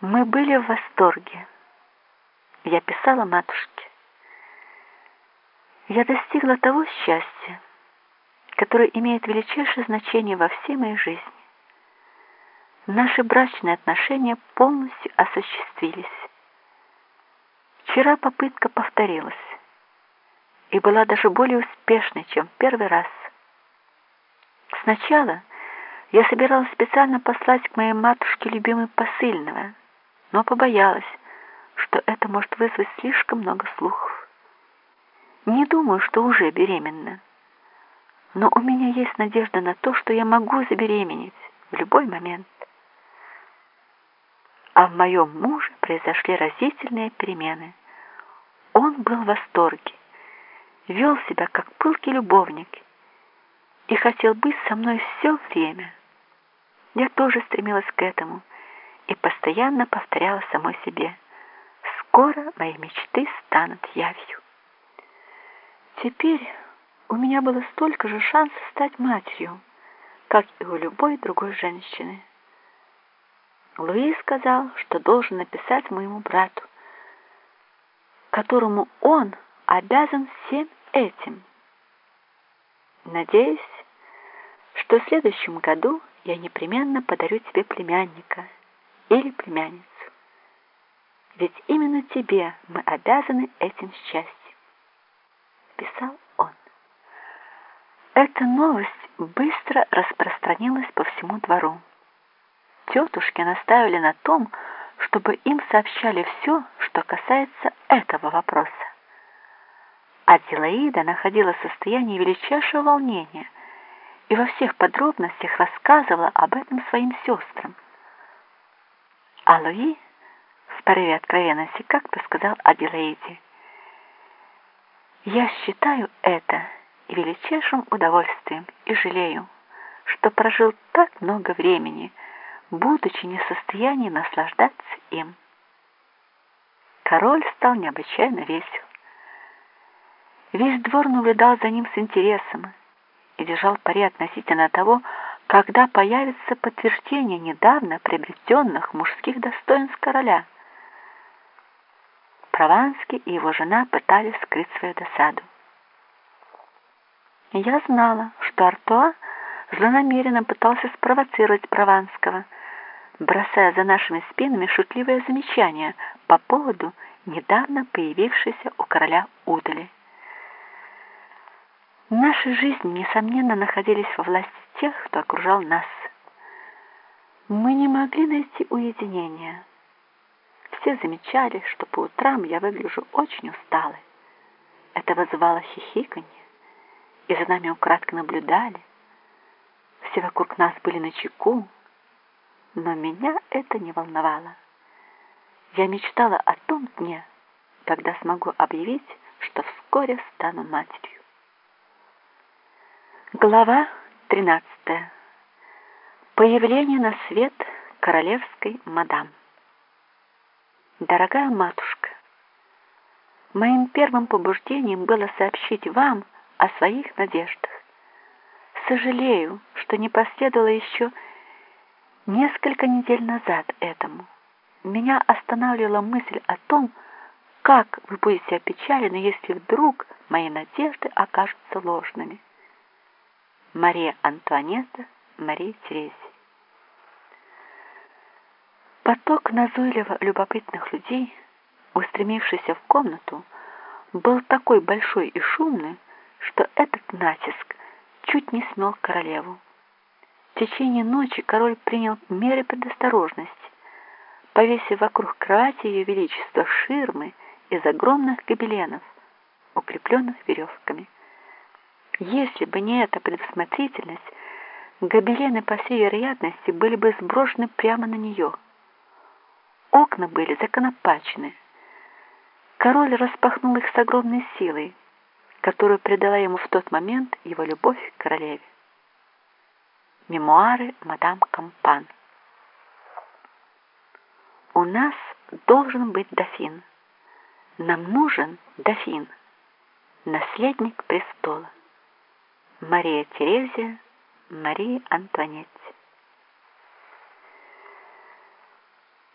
Мы были в восторге. Я писала матушке. Я достигла того счастья, которое имеет величайшее значение во всей моей жизни. Наши брачные отношения полностью осуществились. Вчера попытка повторилась и была даже более успешной, чем в первый раз. Сначала я собиралась специально послать к моей матушке любимый посыльного, но побоялась, что это может вызвать слишком много слухов. Не думаю, что уже беременна, но у меня есть надежда на то, что я могу забеременеть в любой момент. А в моем муже произошли разительные перемены. Он был в восторге, вел себя как пылкий любовник и хотел быть со мной все время. Я тоже стремилась к этому и постоянно повторяла самой себе «Скоро мои мечты станут явью». Теперь у меня было столько же шансов стать матерью, как и у любой другой женщины. Луи сказал, что должен написать моему брату, которому он обязан всем этим. Надеюсь, что в следующем году я непременно подарю тебе племянника или племянницу. Ведь именно тебе мы обязаны этим счастьем, писал он. Эта новость быстро распространилась по всему двору. Тетушки настаивали на том, чтобы им сообщали все, что касается этого вопроса. Аделаида находилась в состоянии величайшего волнения и во всех подробностях рассказывала об этом своим сестрам. А Луи в порыве откровенности как-то сказал Аделаиде, «Я считаю это величайшим удовольствием и жалею, что прожил так много времени, будучи не в состоянии наслаждаться им. Король стал необычайно весел. Весь двор наблюдал за ним с интересом и держал пари относительно того, когда появится подтверждение недавно приобретенных мужских достоинств короля. Прованский и его жена пытались скрыть свою досаду. Я знала, что Артуа злонамеренно пытался спровоцировать Прованского – бросая за нашими спинами шутливое замечание по поводу недавно появившейся у короля удали. Наши жизни, несомненно, находились во власти тех, кто окружал нас. Мы не могли найти уединения. Все замечали, что по утрам я выгляжу очень усталой. Это вызывало хихиканье, и за нами украдкой наблюдали. Все вокруг нас были на чеку, но меня это не волновало. Я мечтала о том дне, когда смогу объявить, что вскоре стану матерью. Глава 13. Появление на свет королевской мадам. Дорогая матушка, моим первым побуждением было сообщить вам о своих надеждах. Сожалею, что не последовало еще Несколько недель назад этому меня останавливала мысль о том, как вы будете опечалены, если вдруг мои надежды окажутся ложными. Мария Антуанетта, Мария Терезия. Поток назойливо любопытных людей, устремившийся в комнату, был такой большой и шумный, что этот натиск чуть не смел королеву. В течение ночи король принял меры предосторожности, повесив вокруг кровати ее величества ширмы из огромных гобеленов, укрепленных веревками. Если бы не эта предусмотрительность, гобелены, по всей вероятности, были бы сброшены прямо на нее. Окна были законопачены. Король распахнул их с огромной силой, которую придала ему в тот момент его любовь к королеве. Мемуары мадам Кампан. У нас должен быть дофин. Нам нужен дофин, наследник престола. Мария Терезия, Мария Антуанетта.